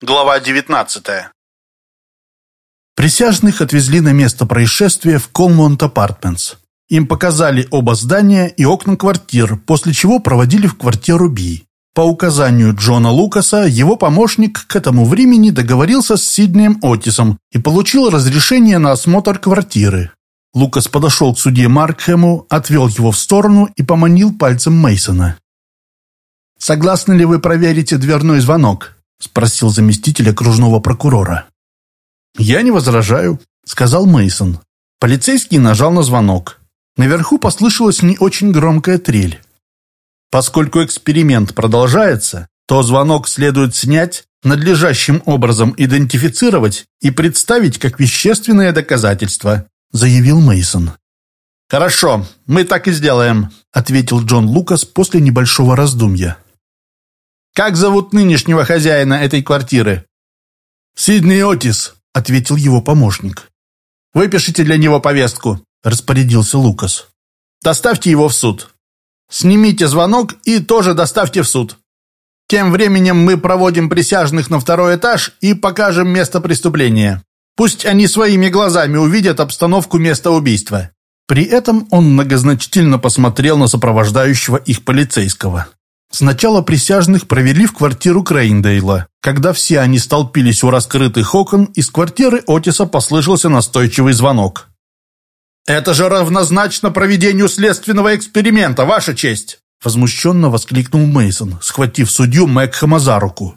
Глава 19. Присяжных отвезли на место происшествия в Колмонт Апартментс. Им показали оба здания и окна квартир, после чего проводили в квартиру Би. По указанию Джона Лукаса, его помощник к этому времени договорился с Сиднеем Отисом и получил разрешение на осмотр квартиры. Лукас подошел к судье Маркхэму, отвел его в сторону и поманил пальцем Мейсона. «Согласны ли вы проверить дверной звонок?» – спросил заместитель окружного прокурора. «Я не возражаю», – сказал Мейсон. Полицейский нажал на звонок. Наверху послышалась не очень громкая трель. Поскольку эксперимент продолжается, то звонок следует снять, надлежащим образом идентифицировать и представить как вещественное доказательство, заявил Мейсон. «Хорошо, мы так и сделаем», — ответил Джон Лукас после небольшого раздумья. Как зовут нынешнего хозяина этой квартиры?» «Сидней Отис», — ответил его помощник. «Выпишите для него повестку», — распорядился Лукас. «Доставьте его в суд. Снимите звонок и тоже доставьте в суд. Тем временем мы проводим присяжных на второй этаж и покажем место преступления. Пусть они своими глазами увидят обстановку места убийства». При этом он многозначительно посмотрел на сопровождающего их полицейского. Сначала присяжных провели в квартиру Крейндейла. Когда все они столпились у раскрытых окон, из квартиры Отиса послышался настойчивый звонок. «Это же равнозначно проведению следственного эксперимента, Ваша честь!» Возмущенно воскликнул Мейсон, схватив судью Мэгхэма за руку.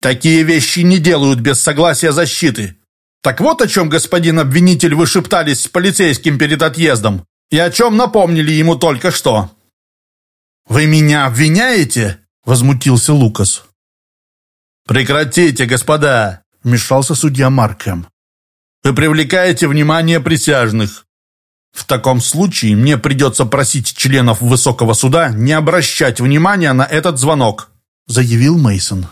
«Такие вещи не делают без согласия защиты. Так вот о чем, господин обвинитель, вы шептались с полицейским перед отъездом, и о чем напомнили ему только что». «Вы меня обвиняете?» – возмутился Лукас. «Прекратите, господа!» – вмешался судья Маркхэм. «Вы привлекаете внимание присяжных. В таком случае мне придется просить членов высокого суда не обращать внимания на этот звонок», – заявил Мейсон.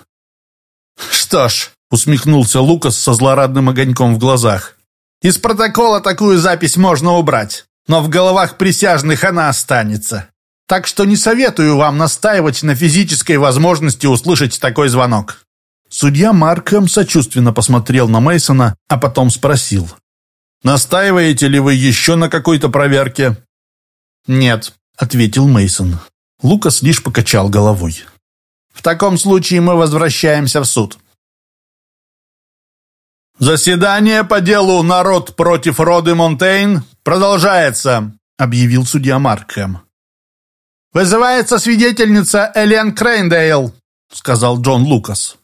«Что ж», – усмехнулся Лукас со злорадным огоньком в глазах, «из протокола такую запись можно убрать, но в головах присяжных она останется». Так что не советую вам настаивать на физической возможности услышать такой звонок». Судья Маркхэм сочувственно посмотрел на Мейсона, а потом спросил. «Настаиваете ли вы еще на какой-то проверке?» «Нет», — ответил Мейсон. Лукас лишь покачал головой. «В таком случае мы возвращаемся в суд». «Заседание по делу «Народ против Роды Монтейн» продолжается», — объявил судья Маркхэм. «Вызывается свидетельница Элен Крейндейл», — сказал Джон Лукас.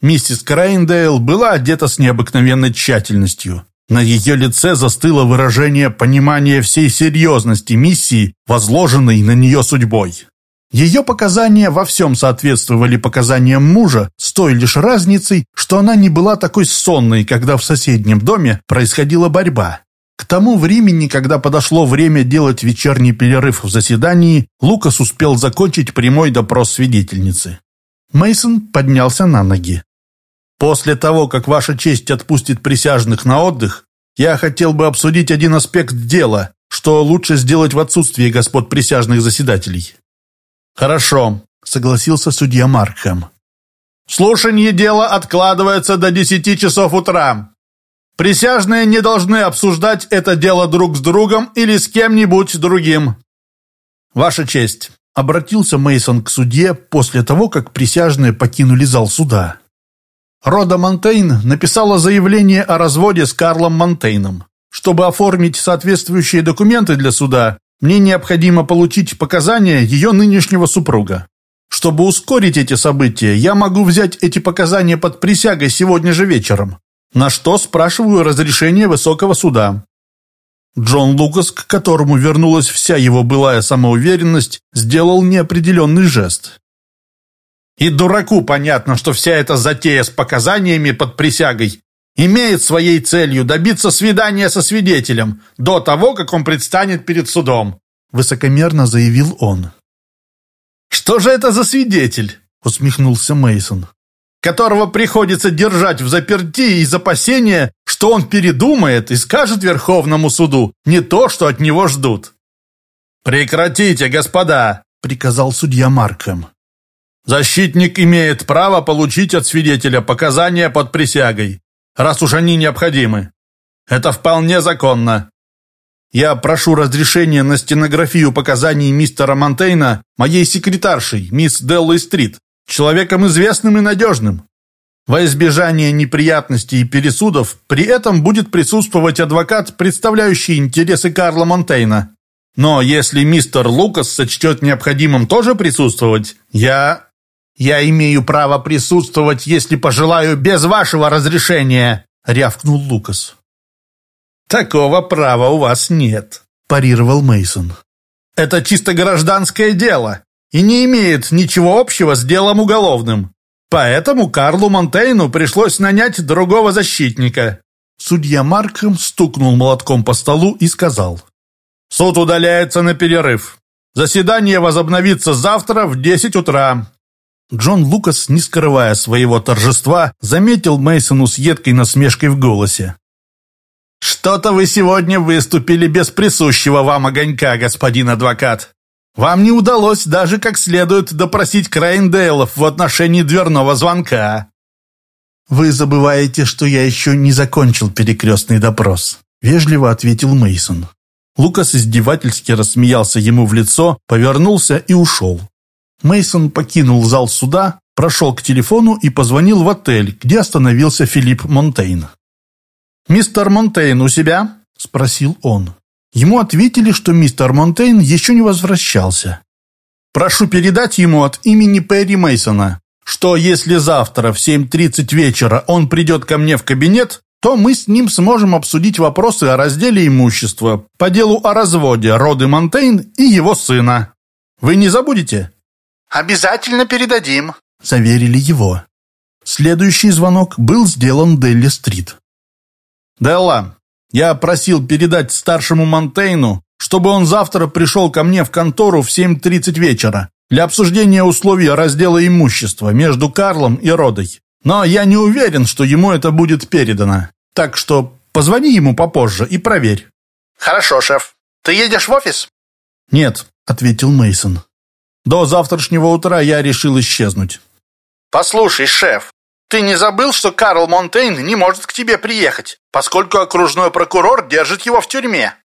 Миссис Крейндейл была одета с необыкновенной тщательностью. На ее лице застыло выражение понимания всей серьезности миссии, возложенной на нее судьбой. Ее показания во всем соответствовали показаниям мужа, с той лишь разницей, что она не была такой сонной, когда в соседнем доме происходила борьба. К тому времени, когда подошло время делать вечерний перерыв в заседании, Лукас успел закончить прямой допрос свидетельницы. Мейсон поднялся на ноги. «После того, как Ваша честь отпустит присяжных на отдых, я хотел бы обсудить один аспект дела, что лучше сделать в отсутствии господ присяжных заседателей». «Хорошо», — согласился судья Маркхэм. «Слушание дела откладывается до десяти часов утра. Присяжные не должны обсуждать это дело друг с другом или с кем-нибудь другим. Ваша честь, обратился Мейсон к судье после того, как присяжные покинули зал суда. Рода Монтейн написала заявление о разводе с Карлом Монтейном. Чтобы оформить соответствующие документы для суда, мне необходимо получить показания ее нынешнего супруга. Чтобы ускорить эти события, я могу взять эти показания под присягой сегодня же вечером. На что спрашиваю разрешение высокого суда. Джон Лукас, к которому вернулась вся его былая самоуверенность, сделал неопределенный жест. И дураку понятно, что вся эта затея с показаниями под присягой имеет своей целью добиться свидания со свидетелем до того, как он предстанет перед судом, высокомерно заявил он. Что же это за свидетель? усмехнулся Мейсон которого приходится держать в заперти из опасения, что он передумает и скажет Верховному суду не то, что от него ждут. «Прекратите, господа!» — приказал судья Маркхэм. Защитник имеет право получить от свидетеля показания под присягой, раз уж они необходимы. Это вполне законно. Я прошу разрешения на стенографию показаний мистера Монтейна моей секретаршей, мисс Деллой Стрит, человеком известным и надежным. Во избежание неприятностей и пересудов при этом будет присутствовать адвокат, представляющий интересы Карла Монтейна. Но если мистер Лукас сочтет необходимым тоже присутствовать, я... Я имею право присутствовать, если пожелаю, без вашего разрешения, рявкнул Лукас. Такого права у вас нет, парировал Мейсон. Это чисто гражданское дело и не имеет ничего общего с делом уголовным. Поэтому Карлу Монтейну пришлось нанять другого защитника. Судья Маркхэм стукнул молотком по столу и сказал. Суд удаляется на перерыв. Заседание возобновится завтра в 10 утра. Джон Лукас, не скрывая своего торжества, заметил Мейсону с едкой насмешкой в голосе. «Что-то вы сегодня выступили без присущего вам огонька, господин адвокат. Вам не удалось даже как следует допросить Крайндейлов в отношении дверного звонка». «Вы забываете, что я еще не закончил перекрестный допрос», — вежливо ответил Мейсон. Лукас издевательски рассмеялся ему в лицо, повернулся и ушел. Мейсон покинул зал суда, прошел к телефону и позвонил в отель, где остановился Филипп Монтейн. «Мистер Монтейн у себя?» – спросил он. Ему ответили, что мистер Монтейн еще не возвращался. «Прошу передать ему от имени Перри Мейсона, что если завтра в 7.30 вечера он придет ко мне в кабинет, то мы с ним сможем обсудить вопросы о разделе имущества по делу о разводе Роды Монтейн и его сына. Вы не забудете?» «Обязательно передадим», — заверили его. Следующий звонок был сделан Делли-стрит. «Делла, я просил передать старшему Монтейну, чтобы он завтра пришел ко мне в контору в 7.30 вечера для обсуждения условий раздела имущества между Карлом и Родой. Но я не уверен, что ему это будет передано. Так что позвони ему попозже и проверь». «Хорошо, шеф. Ты едешь в офис?» «Нет», — ответил Мейсон. «До завтрашнего утра я решил исчезнуть». «Послушай, шеф, ты не забыл, что Карл Монтейн не может к тебе приехать, поскольку окружной прокурор держит его в тюрьме?»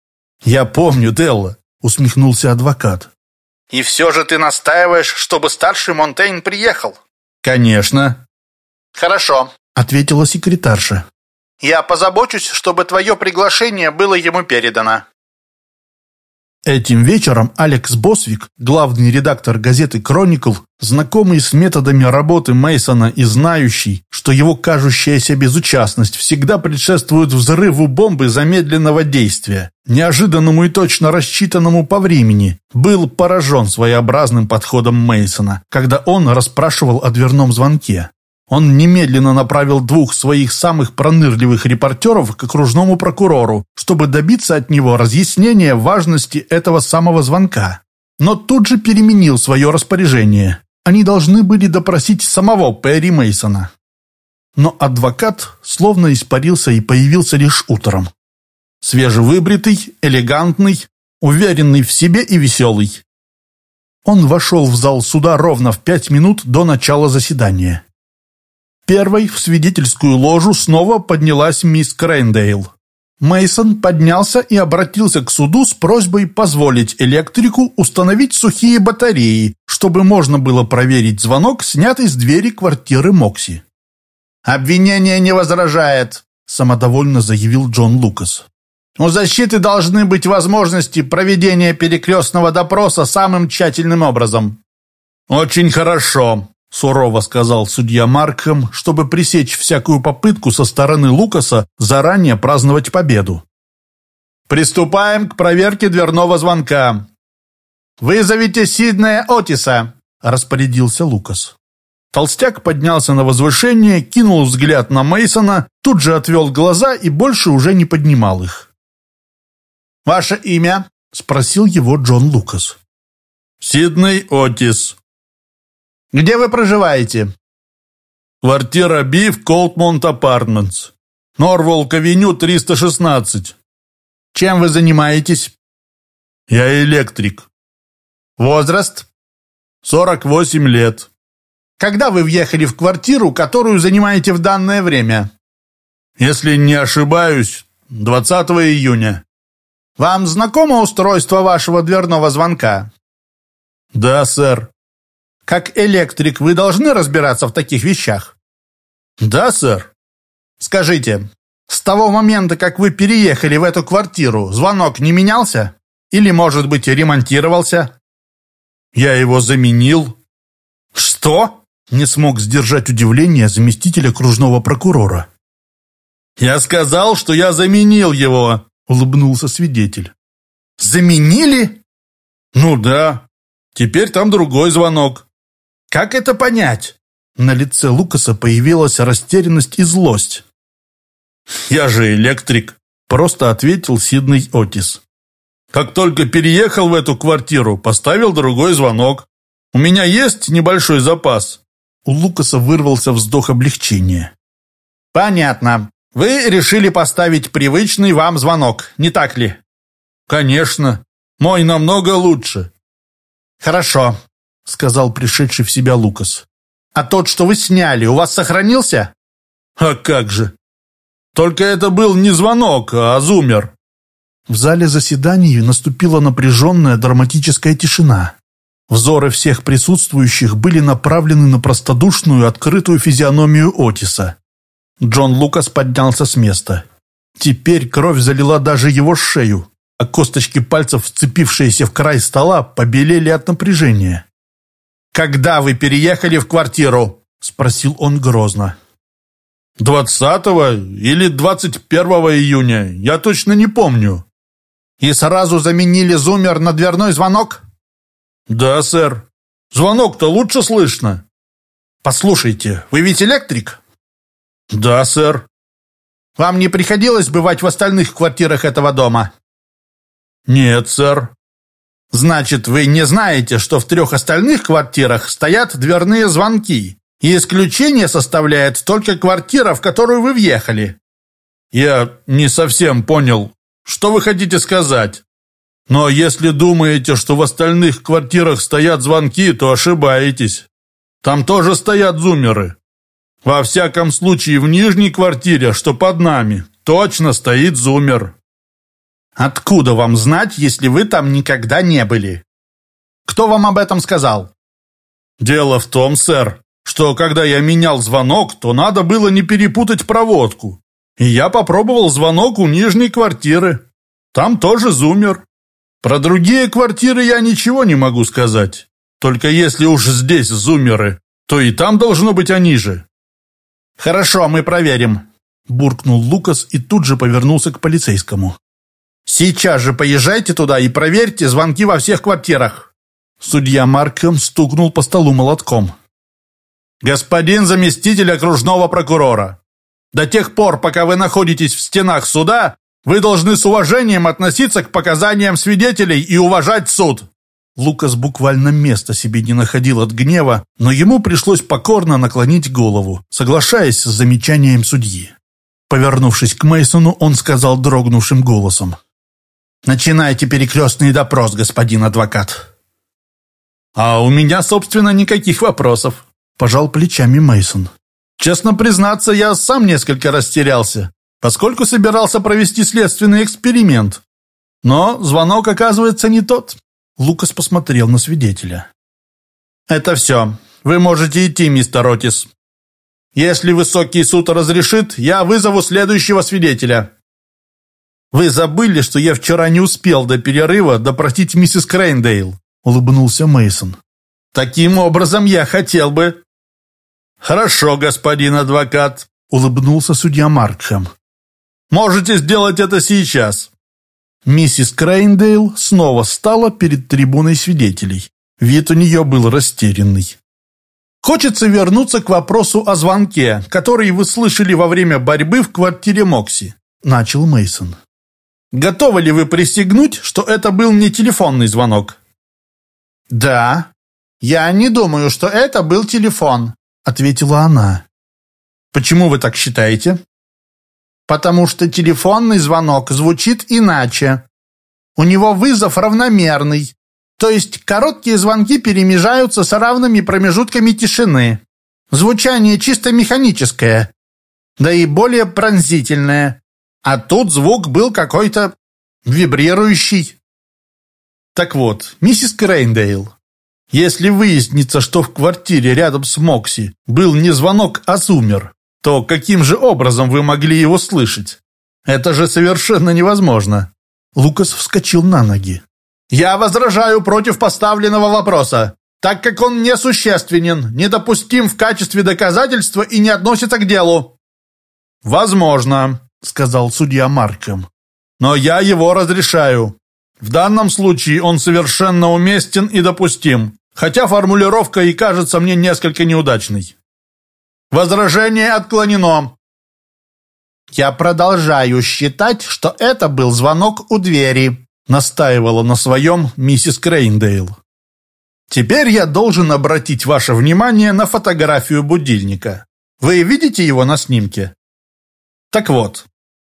«Я помню, Делла», — усмехнулся адвокат. «И все же ты настаиваешь, чтобы старший Монтейн приехал?» «Конечно». «Хорошо», — ответила секретарша. Я позабочусь, чтобы твое приглашение было ему передано». Этим вечером Алекс Босвик, главный редактор газеты «Кроникл», знакомый с методами работы Мейсона и знающий, что его кажущаяся безучастность всегда предшествует взрыву бомбы замедленного действия, неожиданному и точно рассчитанному по времени, был поражен своеобразным подходом Мейсона, когда он расспрашивал о дверном звонке. Он немедленно направил двух своих самых пронырливых репортеров к окружному прокурору, чтобы добиться от него разъяснения важности этого самого звонка. Но тут же переменил свое распоряжение. Они должны были допросить самого Перри Мейсона. Но адвокат словно испарился и появился лишь утром. Свежевыбритый, элегантный, уверенный в себе и веселый. Он вошел в зал суда ровно в пять минут до начала заседания. Первой в свидетельскую ложу снова поднялась мисс Крейндейл. Мейсон поднялся и обратился к суду с просьбой позволить электрику установить сухие батареи, чтобы можно было проверить звонок, снятый с двери квартиры Мокси. «Обвинение не возражает», – самодовольно заявил Джон Лукас. «У защиты должны быть возможности проведения перекрестного допроса самым тщательным образом». «Очень хорошо», — сурово сказал судья Маркхэм, чтобы пресечь всякую попытку со стороны Лукаса заранее праздновать победу. «Приступаем к проверке дверного звонка. Вызовите Сиднея Отиса», — распорядился Лукас. Толстяк поднялся на возвышение, кинул взгляд на Мейсона, тут же отвел глаза и больше уже не поднимал их. «Ваше имя?» — спросил его Джон Лукас. «Сидней Отис», где вы проживаете?» «Квартира Би в Колтмонт Апартментс. Норволк-авеню, 316. Чем вы занимаетесь?» «Я электрик». «Возраст?» «48 лет». Когда вы въехали в квартиру, которую занимаете в данное время? Если не ошибаюсь, 20 июня. Вам знакомо устройство вашего дверного звонка? Да, сэр. Как электрик вы должны разбираться в таких вещах? Да, сэр. Скажите, с того момента, как вы переехали в эту квартиру, звонок не менялся? Или, может быть, ремонтировался? Я его заменил. Что? Не смог сдержать удивление заместителя окружного прокурора. Я сказал, что я заменил его, улыбнулся свидетель. Заменили? Ну да. Теперь там другой звонок. Как это понять? На лице Лукаса появилась растерянность и злость. «Я же электрик», – просто ответил Сидней Отис. «Как только переехал в эту квартиру, поставил другой звонок. У меня есть небольшой запас». У Лукаса вырвался вздох облегчения. «Понятно. Вы решили поставить привычный вам звонок, не так ли?» «Конечно. Мой намного лучше». «Хорошо», — сказал пришедший в себя Лукас. «А тот, что вы сняли, у вас сохранился?» «А как же! Только это был не звонок, а зумер». В зале заседаний наступила напряженная драматическая тишина. Взоры всех присутствующих были направлены на простодушную, открытую физиономию Отиса. Джон Лукас поднялся с места. Теперь кровь залила даже его шею, а косточки пальцев, вцепившиеся в край стола, побелели от напряжения. «Когда вы переехали в квартиру?» – спросил он грозно. «Двадцатого или двадцать первого июня, я точно не помню». «И сразу заменили зумер на дверной звонок?» «Да, сэр. Звонок-то лучше слышно». «Послушайте, вы ведь электрик?» «Да, сэр». «Вам не приходилось бывать в остальных квартирах этого дома?» «Нет, сэр». «Значит, вы не знаете, что в трех остальных квартирах стоят дверные звонки, и исключение составляет только квартира, в которую вы въехали?» «Я не совсем понял, что вы хотите сказать?» Но если думаете, что в остальных квартирах стоят звонки, то ошибаетесь. Там тоже стоят зумеры. Во всяком случае, в нижней квартире, что под нами, точно стоит зумер. Откуда вам знать, если вы там никогда не были? Кто вам об этом сказал? Дело в том, сэр, что когда я менял звонок, то надо было не перепутать проводку. И я попробовал звонок у нижней квартиры. Там тоже зумер. Про другие квартиры я ничего не могу сказать. Только если уж здесь зумеры, то и там должно быть они же. Хорошо, мы проверим, буркнул Лукас и тут же повернулся к полицейскому. Сейчас же поезжайте туда и проверьте звонки во всех квартирах. Судья Маркхэм стукнул по столу молотком. Господин заместитель окружного прокурора, до тех пор, пока вы находитесь в стенах суда, вы должны с уважением относиться к показаниям свидетелей и уважать суд!» Лукас буквально места себе не находил от гнева, но ему пришлось покорно наклонить голову, соглашаясь с замечанием судьи. Повернувшись к Мейсону, он сказал дрогнувшим голосом. «Начинайте перекрестный допрос, господин адвокат». «А у меня, собственно, никаких вопросов», – пожал плечами Мейсон. «Честно признаться, я сам несколько растерялся поскольку собирался провести следственный эксперимент. Но звонок, оказывается, не тот. Лукас посмотрел на свидетеля. «Это все. Вы можете идти, мистер Отис. Если высокий суд разрешит, я вызову следующего свидетеля». «Вы забыли, что я вчера не успел до перерыва допросить миссис Крейндейл?» улыбнулся Мейсон. «Таким образом, я хотел бы...» «Хорошо, господин адвокат», улыбнулся судья Маркхэм. Можете сделать это сейчас». Миссис Крейндейл снова стала перед трибуной свидетелей. Вид у нее был растерянный. «Хочется вернуться к вопросу о звонке, который вы слышали во время борьбы в квартире Мокси», – начал Мейсон. «Готовы ли вы присягнуть, что это был не телефонный звонок?» «Да. Я не думаю, что это был телефон», – ответила она. «Почему вы так считаете?» потому что телефонный звонок звучит иначе. У него вызов равномерный, то есть короткие звонки перемежаются с равными промежутками тишины. Звучание чисто механическое, да и более пронзительное. А тут звук был какой-то вибрирующий. Так вот, миссис Крейндейл, если выяснится, что в квартире рядом с Мокси был не звонок, а зумер, то каким же образом вы могли его слышать? Это же совершенно невозможно. Лукас вскочил на ноги. «Я возражаю против поставленного вопроса, так как он несущественен, недопустим в качестве доказательства и не относится к делу». «Возможно», — сказал судья Марком. «Но я его разрешаю. В данном случае он совершенно уместен и допустим, хотя формулировка и кажется мне несколько неудачной». «Возражение отклонено. «Я продолжаю считать, что это был звонок у двери», настаивала на своем миссис Крейндейл. «Теперь я должен обратить ваше внимание на фотографию будильника. Вы видите его на снимке?» «Так вот,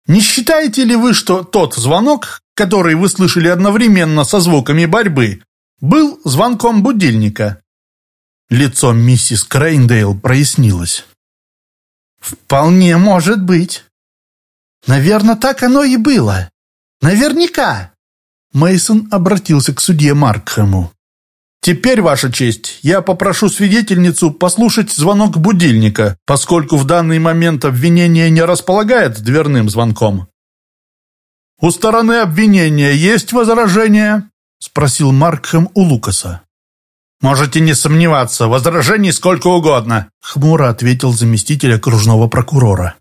не считаете ли вы, что тот звонок, который вы слышали одновременно со звуками борьбы, был звонком будильника?» Лицо миссис Крейндейл прояснилось. «Вполне может быть. Наверное, так оно и было. Наверняка. Мейсон обратился к судье Маркхэму. «Теперь, Ваша честь, я попрошу свидетельницу послушать звонок будильника, поскольку в данный момент обвинение не располагает дверным звонком». «У стороны обвинения есть возражения?» – спросил Маркхэм у Лукаса. «Можете не сомневаться, возражений сколько угодно», – хмуро ответил заместитель окружного прокурора.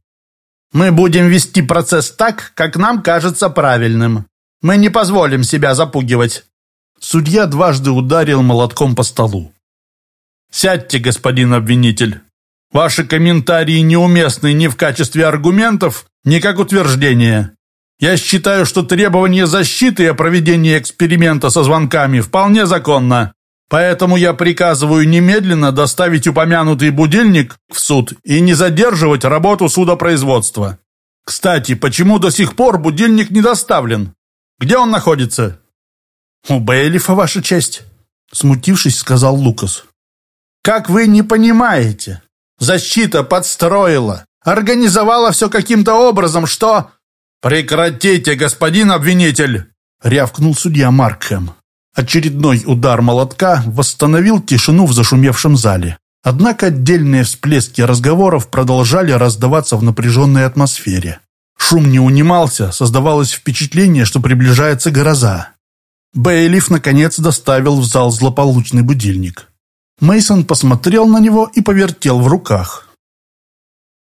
Мы будем вести процесс так, как нам кажется правильным. Мы не позволим себя запугивать». Судья дважды ударил молотком по столу. «Сядьте, господин обвинитель. Ваши комментарии неуместны ни в качестве аргументов, ни как утверждения. Я считаю, что требование защиты о проведении эксперимента со звонками вполне законно. Поэтому я приказываю немедленно доставить упомянутый будильник в суд и не задерживать работу судопроизводства. Кстати, почему до сих пор будильник не доставлен? Где он находится? У Бейлифа, ваша честь, смутившись, сказал Лукас. Как вы не понимаете? Защита подстроила, организовала все каким-то образом, что... Прекратите, господин обвинитель, рявкнул судья Маркхэм. Очередной удар молотка восстановил тишину в зашумевшем зале. Однако отдельные всплески разговоров продолжали раздаваться в напряженной атмосфере. Шум не унимался, создавалось впечатление, что приближается гроза. Бейлиф наконец доставил в зал злополучный будильник. Мейсон посмотрел на него и повертел в руках.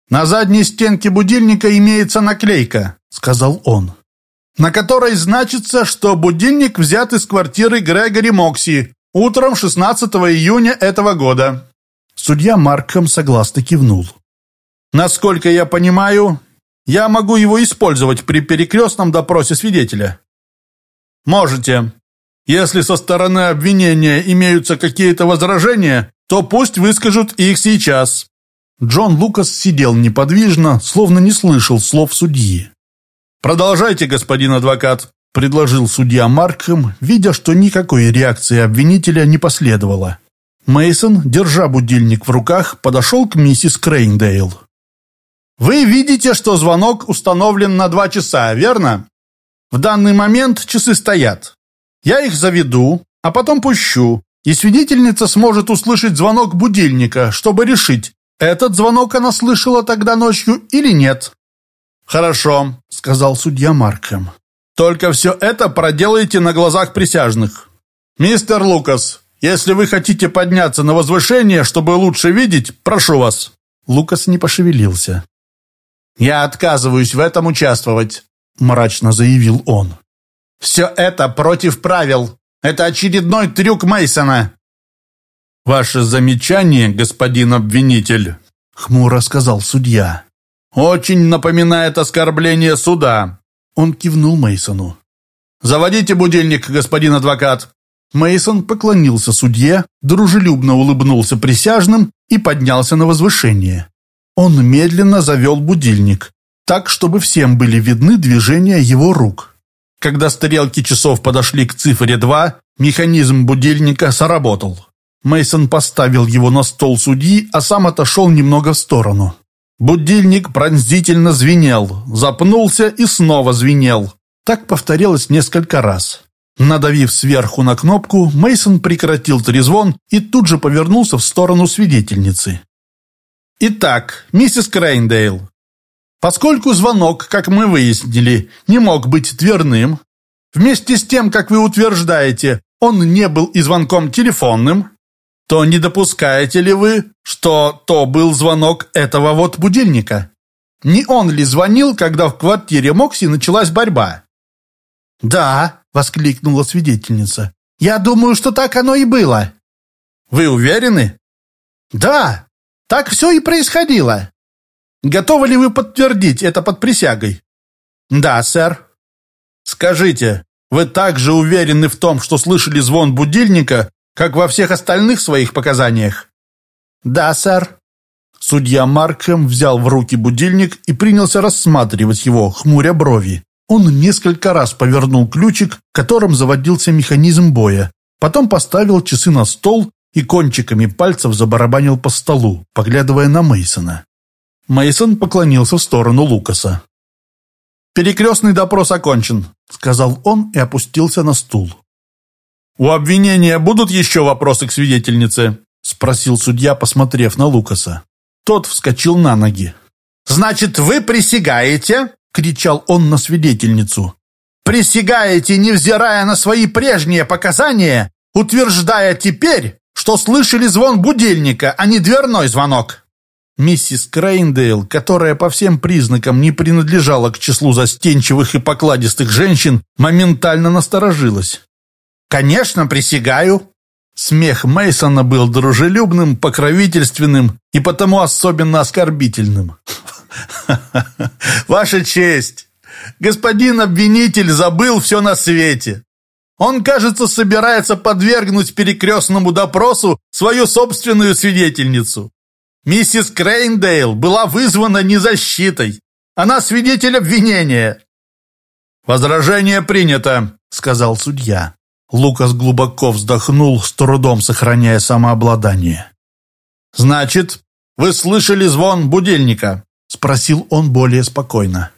«На задней стенке будильника имеется наклейка», — сказал он на которой значится, что будильник взят из квартиры Грегори Мокси утром 16 июня этого года. Судья Маркхэм согласно кивнул. Насколько я понимаю, я могу его использовать при перекрестном допросе свидетеля. Можете. Если со стороны обвинения имеются какие-то возражения, то пусть выскажут их сейчас. Джон Лукас сидел неподвижно, словно не слышал слов судьи. «Продолжайте, господин адвокат», – предложил судья Маркхэм, видя, что никакой реакции обвинителя не последовало. Мейсон, держа будильник в руках, подошел к миссис Крейндейл. «Вы видите, что звонок установлен на два часа, верно? В данный момент часы стоят. Я их заведу, а потом пущу, и свидетельница сможет услышать звонок будильника, чтобы решить, этот звонок она слышала тогда ночью или нет. «Хорошо», — сказал судья Маркхэм. «Только все это проделайте на глазах присяжных. Мистер Лукас, если вы хотите подняться на возвышение, чтобы лучше видеть, прошу вас». Лукас не пошевелился. «Я отказываюсь в этом участвовать», — мрачно заявил он. «Все это против правил. Это очередной трюк Мейсона. «Ваше замечание, господин обвинитель», — хмуро сказал судья. «Очень напоминает оскорбление суда». Он кивнул Мейсону. «Заводите будильник, господин адвокат». Мейсон поклонился судье, дружелюбно улыбнулся присяжным и поднялся на возвышение. Он медленно завел будильник, так, чтобы всем были видны движения его рук. Когда стрелки часов подошли к цифре 2, механизм будильника сработал. Мейсон поставил его на стол судьи, а сам отошел немного в сторону. Будильник пронзительно звенел, запнулся и снова звенел. Так повторилось несколько раз. Надавив сверху на кнопку, Мейсон прекратил трезвон и тут же повернулся в сторону свидетельницы. «Итак, миссис Крейндейл, поскольку звонок, как мы выяснили, не мог быть дверным, вместе с тем, как вы утверждаете, он не был и звонком телефонным, то не допускаете ли вы, что то был звонок этого вот будильника? Не он ли звонил, когда в квартире Мокси началась борьба?» «Да», — воскликнула свидетельница. «Я думаю, что так оно и было». «Вы уверены?» «Да, так все и происходило». «Готовы ли вы подтвердить это под присягой?» «Да, сэр». «Скажите, вы также уверены в том, что слышали звон будильника, как во всех остальных своих показаниях?» «Да, сэр». Судья Маркхэм взял в руки будильник и принялся рассматривать его, хмуря брови. Он несколько раз повернул ключик, которым заводился механизм боя, потом поставил часы на стол и кончиками пальцев забарабанил по столу, поглядывая на Мейсона. Мейсон поклонился в сторону Лукаса. «Перекрестный допрос окончен», — сказал он и опустился на стул. «У обвинения будут еще вопросы к свидетельнице?» — спросил судья, посмотрев на Лукаса. Тот вскочил на ноги. «Значит, вы присягаете?» — кричал он на свидетельницу. «Присягаете, невзирая на свои прежние показания, утверждая теперь, что слышали звон будильника, а не дверной звонок?» Миссис Крейндейл, которая по всем признакам не принадлежала к числу застенчивых и покладистых женщин, моментально насторожилась. «Конечно, присягаю!» Смех Мейсона был дружелюбным, покровительственным и потому особенно оскорбительным. «Ваша честь! Господин обвинитель забыл все на свете. Он, кажется, собирается подвергнуть перекрестному допросу свою собственную свидетельницу. Миссис Крейндейл была вызвана не защитой. Она свидетель обвинения». «Возражение принято», — сказал судья. Лукас глубоко вздохнул, с трудом сохраняя самообладание. «Значит, вы слышали звон будильника?» — спросил он более спокойно.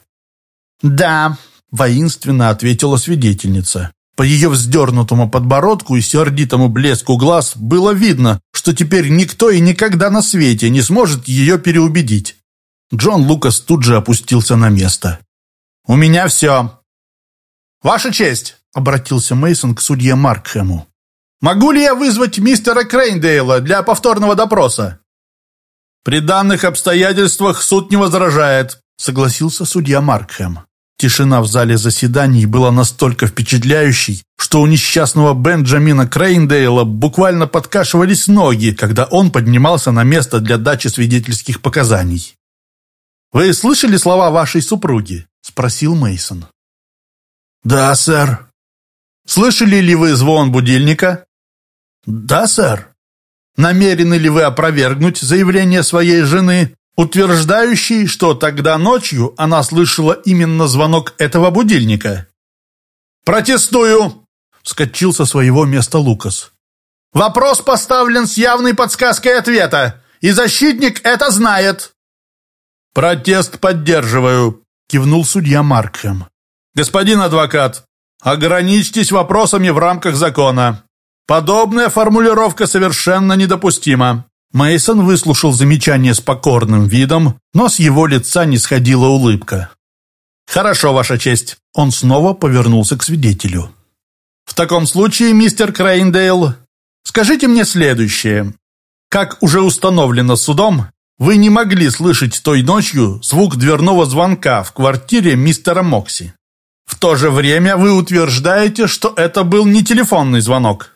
«Да», — воинственно ответила свидетельница. По ее вздернутому подбородку и сердитому блеску глаз было видно, что теперь никто и никогда на свете не сможет ее переубедить. Джон Лукас тут же опустился на место. «У меня все». «Ваша честь!» обратился Мейсон к судье Маркхэму. «Могу ли я вызвать мистера Крейндейла для повторного допроса?» «При данных обстоятельствах суд не возражает», согласился судья Маркхэм. Тишина в зале заседаний была настолько впечатляющей, что у несчастного Бенджамина Крейндейла буквально подкашивались ноги, когда он поднимался на место для дачи свидетельских показаний. «Вы слышали слова вашей супруги?» – спросил Мейсон. «Да, сэр», Слышали ли вы звон будильника? Да, сэр. Намерены ли вы опровергнуть заявление своей жены, утверждающей, что тогда ночью она слышала именно звонок этого будильника? Протестую, вскочил со своего места Лукас. Вопрос поставлен с явной подсказкой ответа, и защитник это знает. Протест поддерживаю, кивнул судья Маркхэм. Господин адвокат, Ограничьтесь вопросами в рамках закона. Подобная формулировка совершенно недопустима. Мейсон выслушал замечание с покорным видом, но с его лица не сходила улыбка. «Хорошо, Ваша честь». Он снова повернулся к свидетелю. «В таком случае, мистер Крейндейл, скажите мне следующее. Как уже установлено судом, вы не могли слышать той ночью звук дверного звонка в квартире мистера Мокси. В то же время вы утверждаете, что это был не телефонный звонок.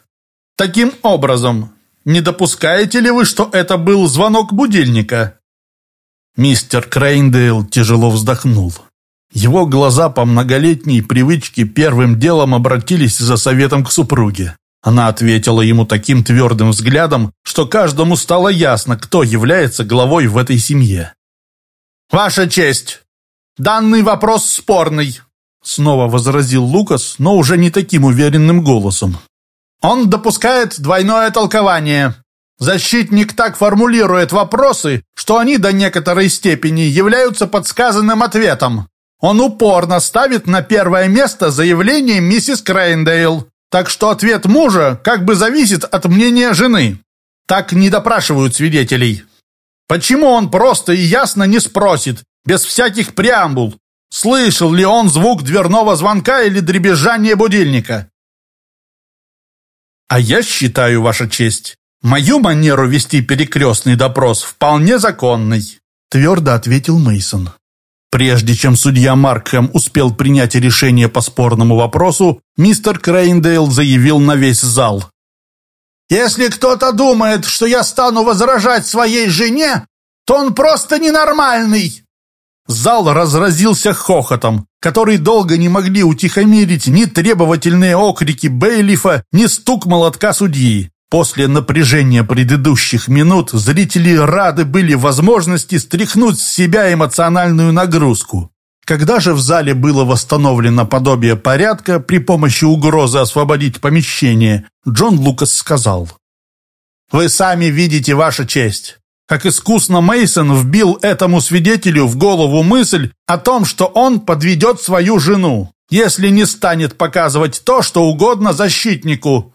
Таким образом, не допускаете ли вы, что это был звонок будильника? Мистер Крейндейл тяжело вздохнул. Его глаза по многолетней привычке первым делом обратились за советом к супруге. Она ответила ему таким твердым взглядом, что каждому стало ясно, кто является главой в этой семье. «Ваша честь, данный вопрос спорный. Снова возразил Лукас, но уже не таким уверенным голосом. Он допускает двойное толкование. Защитник так формулирует вопросы, что они до некоторой степени являются подсказанным ответом. Он упорно ставит на первое место заявление миссис Крейндейл, так что ответ мужа как бы зависит от мнения жены. Так не допрашивают свидетелей. Почему он просто и ясно не спросит, без всяких преамбул, слышал ли он звук дверного звонка или дребезжание будильника? А я считаю, Ваша честь, мою манеру вести перекрестный допрос вполне законной, твердо ответил Мейсон. Прежде чем судья Маркхэм успел принять решение по спорному вопросу, мистер Крейндейл заявил на весь зал. «Если кто-то думает, что я стану возражать своей жене, то он просто ненормальный!» Зал разразился хохотом, который долго не могли утихомирить ни требовательные окрики Бейлифа, ни стук молотка судьи. После напряжения предыдущих минут зрители рады были возможности стряхнуть с себя эмоциональную нагрузку. Когда же в зале было восстановлено подобие порядка при помощи угрозы освободить помещение, Джон Лукас сказал. «Вы сами видите, Ваша честь, как искусно Мейсон вбил этому свидетелю в голову мысль о том, что он подведет свою жену, если не станет показывать то, что угодно защитнику,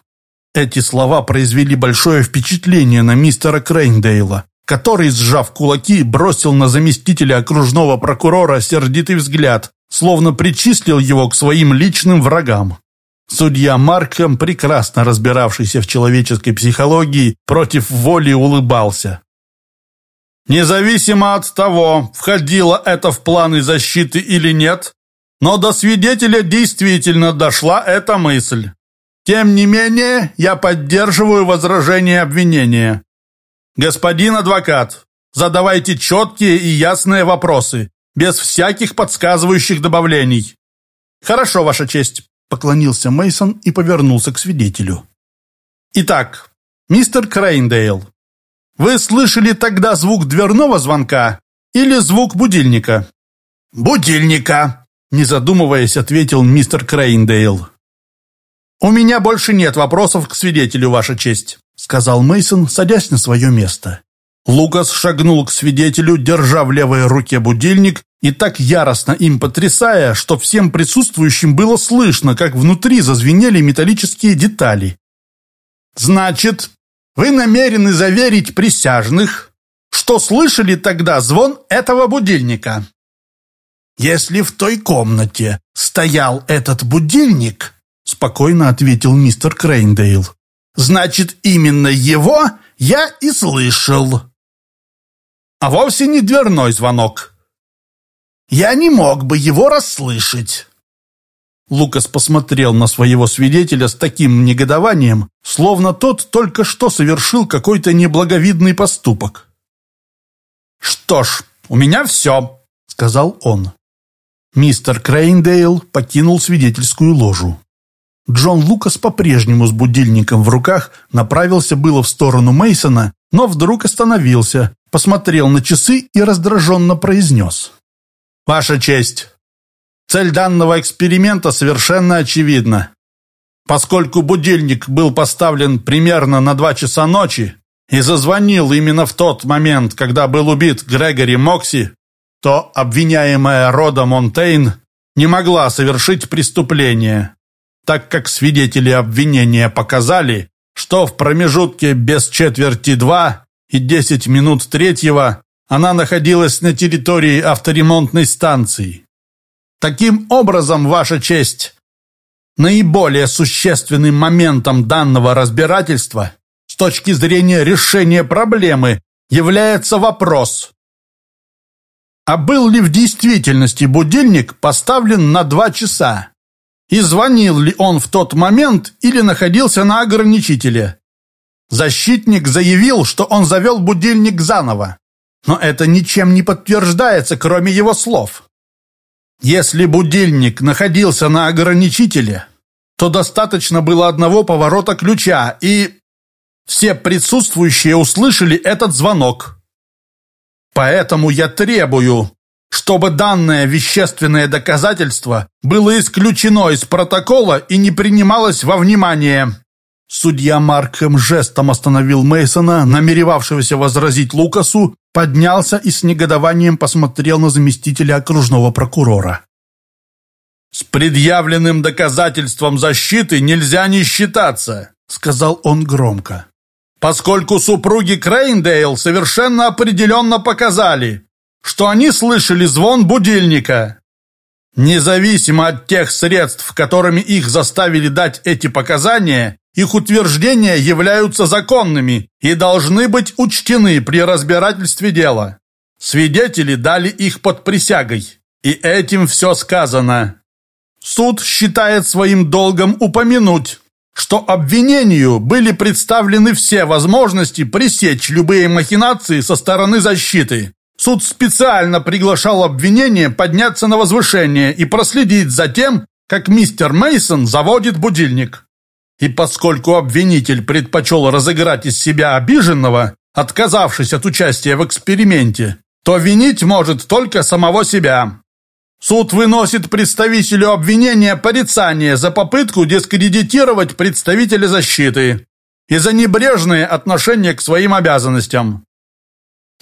эти слова произвели большое впечатление на мистера Крейндейла, который, сжав кулаки, бросил на заместителя окружного прокурора сердитый взгляд, словно причислил его к своим личным врагам. Судья Маркхэм, прекрасно разбиравшийся в человеческой психологии, против воли улыбался. Независимо от того, входило это в планы защиты или нет, но до свидетеля действительно дошла эта мысль. Тем не менее, я поддерживаю возражение обвинения. Господин адвокат, задавайте четкие и ясные вопросы, без всяких подсказывающих добавлений. Хорошо, Ваша честь, поклонился Мейсон и повернулся к свидетелю. Итак, мистер Крейндейл, вы слышали тогда звук дверного звонка или звук будильника? Будильника, не задумываясь, ответил мистер Крейндейл. «У меня больше нет вопросов к свидетелю, Ваша честь», сказал Мейсон, садясь на свое место. Лукас шагнул к свидетелю, держа в левой руке будильник и так яростно им потрясая, что всем присутствующим было слышно, как внутри зазвенели металлические детали. «Значит, вы намерены заверить присяжных, что слышали тогда звон этого будильника?» «Если в той комнате стоял этот будильник, спокойно ответил мистер Крейндейл. Значит, именно его я и слышал. А вовсе не дверной звонок. Я не мог бы его расслышать. Лукас посмотрел на своего свидетеля с таким негодованием, словно тот только что совершил какой-то неблаговидный поступок. «Что ж, у меня все», — сказал он. Мистер Крейндейл покинул свидетельскую ложу. Джон Лукас по-прежнему с будильником в руках направился было в сторону Мейсона, но вдруг остановился, посмотрел на часы и раздраженно произнес. «Ваша честь, цель данного эксперимента совершенно очевидна. Поскольку будильник был поставлен примерно на два часа ночи и зазвонил именно в тот момент, когда был убит Грегори Мокси, то обвиняемая Рода Монтейн не могла совершить преступление, так как свидетели обвинения показали, что в промежутке без четверти два и десять минут третьего она находилась на территории авторемонтной станции. Таким образом, Ваша честь, наиболее существенным моментом данного разбирательства с точки зрения решения проблемы является вопрос, а был ли в действительности будильник поставлен на два часа? и звонил ли он в тот момент или находился на ограничителе. Защитник заявил, что он завел будильник заново, но это ничем не подтверждается, кроме его слов. Если будильник находился на ограничителе, то достаточно было одного поворота ключа, и все присутствующие услышали этот звонок. Поэтому я требую, чтобы данное вещественное доказательство было исключено из протокола и не принималось во внимание. Судья Маркхэм жестом остановил Мейсона, намеревавшегося возразить Лукасу, поднялся и с негодованием посмотрел на заместителя окружного прокурора. «С предъявленным доказательством защиты нельзя не считаться», — сказал он громко. «Поскольку супруги Крейндейл совершенно определенно показали, что они слышали звон будильника. Независимо от тех средств, которыми их заставили дать эти показания, их утверждения являются законными и должны быть учтены при разбирательстве дела. Свидетели дали их под присягой, и этим все сказано. Суд считает своим долгом упомянуть, что обвинению были представлены все возможности пресечь любые махинации со стороны защиты. Суд специально приглашал обвинение подняться на возвышение и проследить за тем, как мистер Мейсон заводит будильник. И поскольку обвинитель предпочел разыграть из себя обиженного, отказавшись от участия в эксперименте, то винить может только самого себя. Суд выносит представителю обвинения порицание за попытку дискредитировать представителя защиты и за небрежное отношение к своим обязанностям.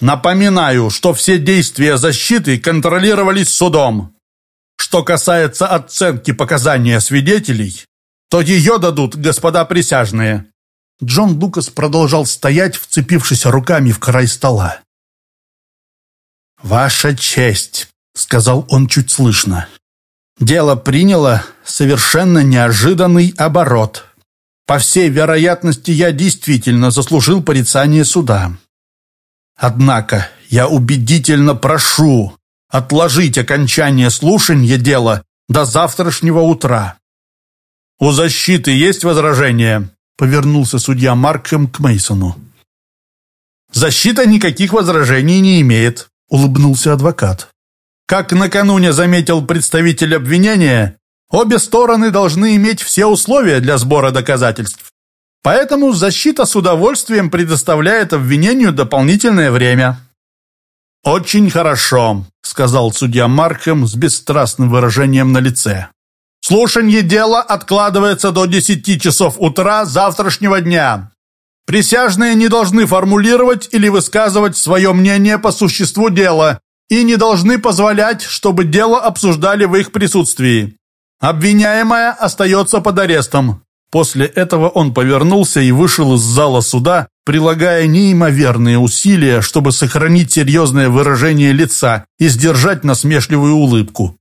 Напоминаю, что все действия защиты контролировались судом. Что касается оценки показания свидетелей, то ее дадут господа присяжные». Джон Лукас продолжал стоять, вцепившись руками в край стола. «Ваша честь», — сказал он чуть слышно. «Дело приняло совершенно неожиданный оборот. По всей вероятности, я действительно заслужил порицание суда. Однако я убедительно прошу отложить окончание слушания дела до завтрашнего утра. «У защиты есть возражения?» — повернулся судья Маркхэм к Мейсону. «Защита никаких возражений не имеет», — улыбнулся адвокат. «Как накануне заметил представитель обвинения, обе стороны должны иметь все условия для сбора доказательств. Поэтому защита с удовольствием предоставляет обвинению дополнительное время». «Очень хорошо», — сказал судья Маркхэм с бесстрастным выражением на лице. Слушание дела откладывается до 10 часов утра завтрашнего дня. Присяжные не должны формулировать или высказывать свое мнение по существу дела и не должны позволять, чтобы дело обсуждали в их присутствии. Обвиняемая остается под арестом. После этого он повернулся и вышел из зала суда, прилагая неимоверные усилия, чтобы сохранить серьезное выражение лица и сдержать насмешливую улыбку.